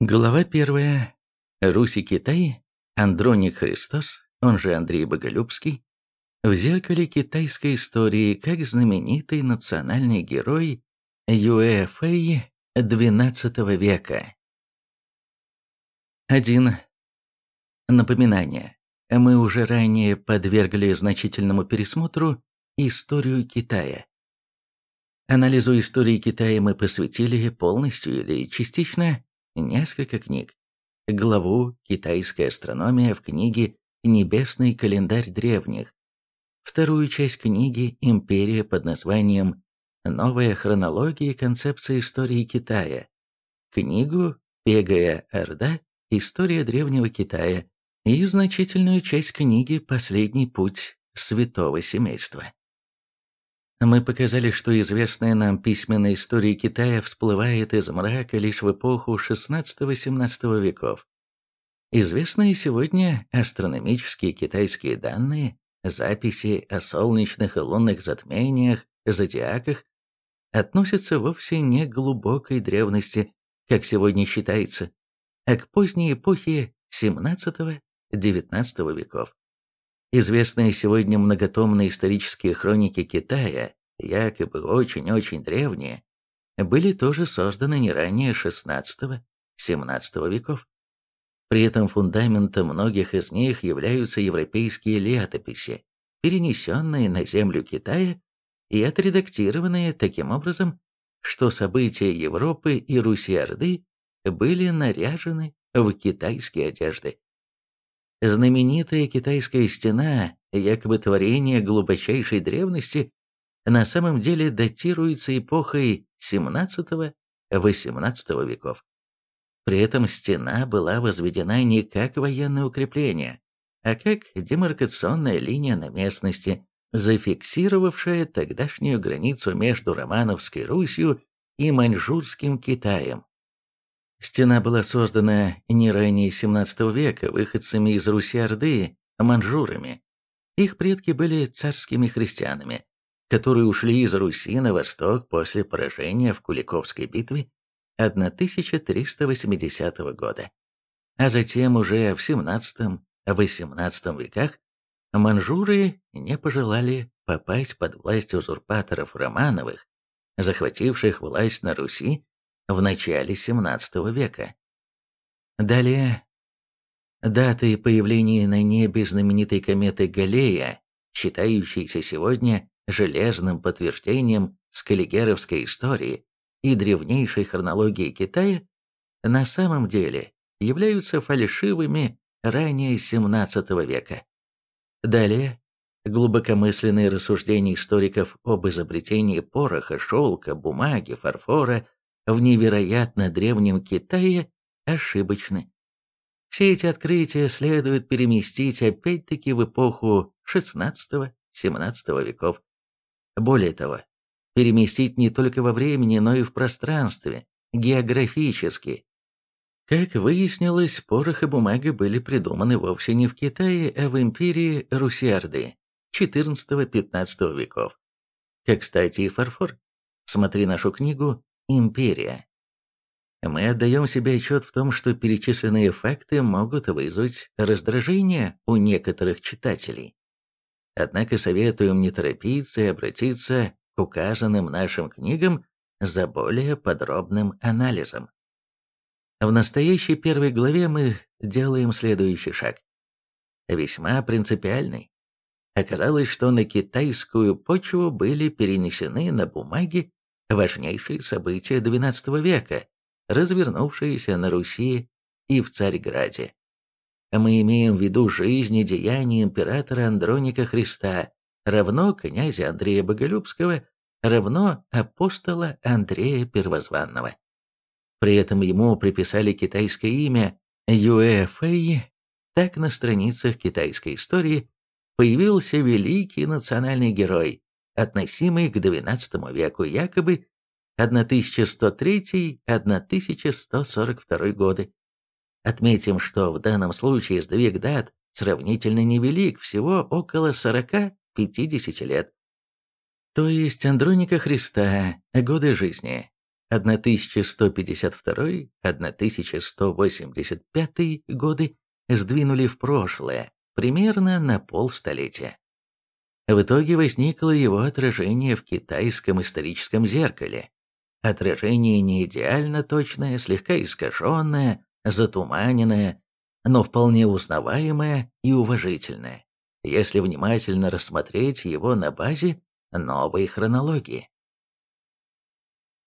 Глава первая. Русь и Китай. Андроник Христос, он же Андрей Боголюбский, в зеркале китайской истории как знаменитый национальный герой Юэ Фэй XII века. 1. Напоминание. Мы уже ранее подвергли значительному пересмотру историю Китая. Анализу истории Китая мы посвятили полностью или частично несколько книг. Главу «Китайская астрономия» в книге «Небесный календарь древних», вторую часть книги «Империя» под названием «Новая хронология и концепция истории Китая», книгу «Пегая Орда. История древнего Китая» и значительную часть книги «Последний путь святого семейства». Мы показали, что известная нам письменная история Китая всплывает из мрака лишь в эпоху XVI-XVII веков. Известные сегодня астрономические китайские данные, записи о солнечных и лунных затмениях, зодиаках, относятся вовсе не к глубокой древности, как сегодня считается, а к поздней эпохе XVII-XIX веков. Известные сегодня многотомные исторические хроники Китая, якобы очень-очень древние, были тоже созданы не ранее XVI-XVII веков. При этом фундаментом многих из них являются европейские летописи, перенесенные на землю Китая и отредактированные таким образом, что события Европы и Руси-Орды были наряжены в китайские одежды. Знаменитая китайская стена, якобы творение глубочайшей древности, на самом деле датируется эпохой XVII-XVIII веков. При этом стена была возведена не как военное укрепление, а как демаркационная линия на местности, зафиксировавшая тогдашнюю границу между Романовской Русью и Маньчжурским Китаем. Стена была создана не ранее XVII века выходцами из Руси-Орды, манжурами. Их предки были царскими христианами, которые ушли из Руси на восток после поражения в Куликовской битве 1380 года. А затем уже в XVII-XVIII веках манжуры не пожелали попасть под власть узурпаторов Романовых, захвативших власть на Руси в начале XVII века. Далее, даты появления на небе знаменитой кометы Галлея, считающейся сегодня железным подтверждением скаллигеровской истории и древнейшей хронологии Китая, на самом деле являются фальшивыми ранее XVII века. Далее, глубокомысленные рассуждения историков об изобретении пороха, шелка, бумаги, фарфора в невероятно древнем Китае ошибочны. Все эти открытия следует переместить опять-таки в эпоху XVI-XVII веков. Более того, переместить не только во времени, но и в пространстве, географически. Как выяснилось, порох и бумага были придуманы вовсе не в Китае, а в империи Русиарды XIV-XV веков. Как, кстати, и фарфор. Смотри нашу книгу империя. Мы отдаем себе отчет в том, что перечисленные факты могут вызвать раздражение у некоторых читателей. Однако советуем не торопиться и обратиться к указанным нашим книгам за более подробным анализом. В настоящей первой главе мы делаем следующий шаг. Весьма принципиальный. Оказалось, что на китайскую почву были перенесены на бумаге важнейшие события XII века, развернувшиеся на Руси и в Царьграде. Мы имеем в виду жизнь и деяния императора Андроника Христа, равно князя Андрея Боголюбского, равно апостола Андрея Первозванного. При этом ему приписали китайское имя Юэ Фэй, так на страницах китайской истории появился великий национальный герой, относимый к XII веку, якобы 1103-1142 годы. Отметим, что в данном случае сдвиг дат сравнительно невелик, всего около 40-50 лет. То есть Андроника Христа, годы жизни 1152-1185 годы сдвинули в прошлое примерно на полстолетия. В итоге возникло его отражение в китайском историческом зеркале. Отражение не идеально точное, слегка искаженное, затуманенное, но вполне узнаваемое и уважительное, если внимательно рассмотреть его на базе новой хронологии.